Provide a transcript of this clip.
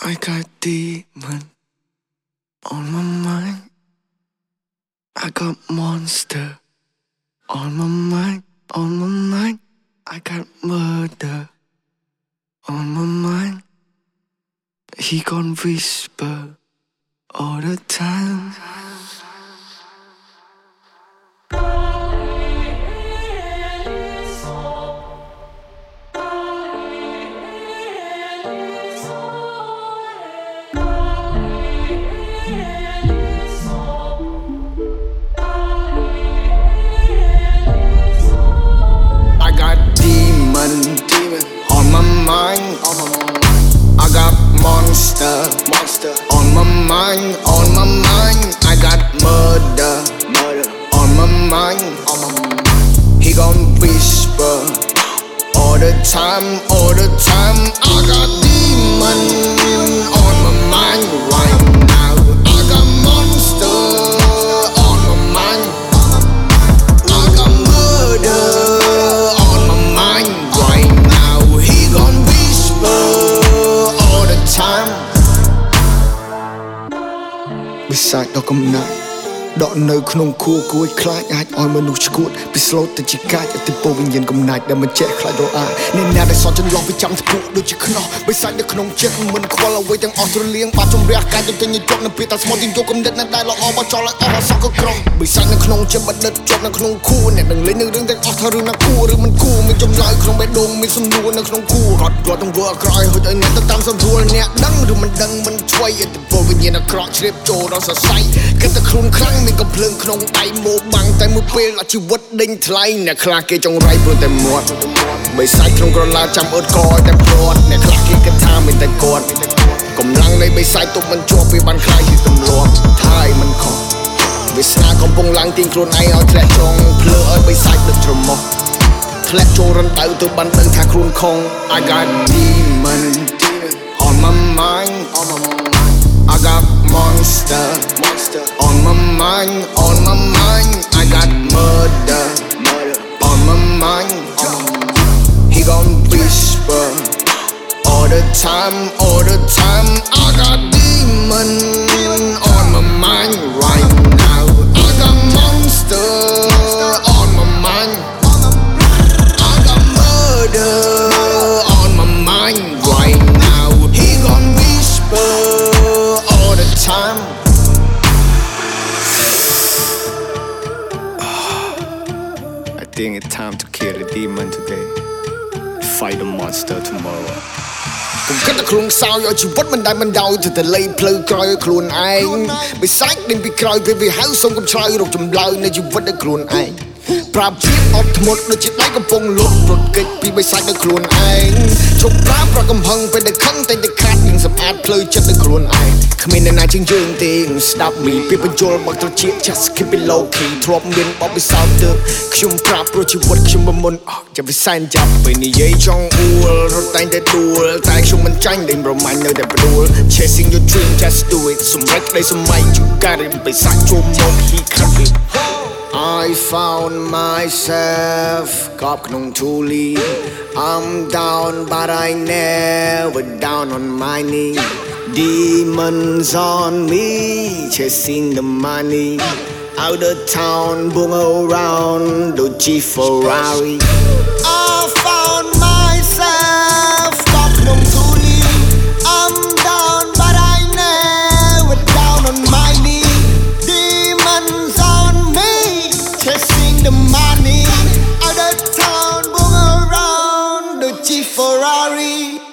I got demon on my mind. I got monster on my mind, on my mind. I got murder on my mind. He gon' whisper all the time. I got monster, monster on my mind, on my mind. I got murder, murder on my mind, on my mind. He gon' whisper all the time, all the time. I got demon វិសាចដ៏កំណាស់ដកនៅក្នុងខួរគួយខ្លាចអាចឲ្យមនុស្សឈួតពីស្លូតទៅជាកាចអតិពលវិញ្ញាណកំណាចដែលមិនចេះខ្លាចរអាអ្នកណាដែលសន់ចន្លោះវាចាំស្ពុះដូចជាខ្នោះបិសាចនៅក្នុងចិត្តមិនខ្វល់អ្វីទាំងអស់ស្រលៀងបាត់ជំរះកាយទៅទិញជាប់នៅពេលតែស្មោះទីយកគំនិតណាដែលល្អបោះចោលឲ្យអស់អសក់ក៏ក្រុងបិសាចនៅក្នុងចិត្តបណ្ឌិតជាប់នៅក្នុងខួរអ្នកនឹងលេងនឹងរឿងទាំងអស់ថារឿងណាគួរឬមិនគួរមានចម្លើយក្នុងបេះដូងមានសំណួរនៅក្នុងខួរគាត់គាត់ទាំងធ្វើអាក្រក់ឲ្យហុចឲ្យអ្នកទៅតាមសំរួលអ្នកដឹងឬមិនដឹងមិនឆ្វៃអតិពលវិញ្ញាណអាក្រក់ជ្រាបចូលដល់សរសៃគិតតែខ្លួនខ្លាំងមានកំភ្លើងក្នុងដៃមកបាំងតែមួយពេលអត់ជីវិតដេញថ្លៃអ្នកខ្លះគេចង់រៃព្រោះតែមាត់បិសាចក្នុងក្រឡាចាំអត់កឲ្យតែព្រាត់អ្នកខ្លះគេគិតថាមានតែគាត់កម្លាំងនៃបិសាចទុកមិនជាប់វាបានខ្លាយជាទម្លាប់ថាយមិនខុសវាសនាកំពុងឡើងទាញខ្លួនឯងឲ្យធ្លាក់ចង់ភ្លើឲ្យបិសាចដឹកច្រមុះធ្លាក់ចូលរំដៅទៅបានដឹងថាខ្លួនខំ I got demon on my mind on my mind I got monster. Monster on my mind on my mind I got murder. Murder on my mind mind He gon' whisper. All the time all the time I got demon time. I think it's time to kill the demon today. Fight the monster tomorrow. កុំគិតតែខ្លួនខ្សោយឲ្យជីវិតមិនដែលមិនដោយទៅតែលេផ្លូវក្រោយឲ្យខ្លួនឯងបិសាចដេញពីក្រោយពេលវាហៅសូមកុំឆ្លើយរកចម្លើយនៃជីវិតឲ្យខ្លួនឯង ប្រាប់ភាពអត់ធ្មត់ដូចជាដៃកំពុងលុបរត់គេចពីបិសាចដល់ខ្លួនឯងជប់ប្រាប់ប្រកំហឹងពេលដែលខឹងតែតែខាត់នឹងសម្អាតផ្លូវចិត្តដល់ខ្លួនឯងគ្មានអ្នកណាជាងយើងទេស្ដាប់មីពីបញ្ជុលមកត្រជា just keep it low key ធ្លាប់មានបបិសោតទើបខ្ញុំប្រាប់ព្រោះជីវិតខ្ញុំមិនមុនអស់ចាំវាសែនចាប់ពេលនិយាយចង់អួលរត់តែងតែដួលតែខ្ញុំមិនចាញ់ដេញប្រមាញ់នៅតែផ្ដួល chasing your dream just do it សម្រេចក្តីសម័យ you got it បិសាចជុំមក he cut it I found myself kopknung tuli. I'm down, but I never down on my knee. Demons on me, chasing the money. Out of town, boom around, Doji Ferrari. sorry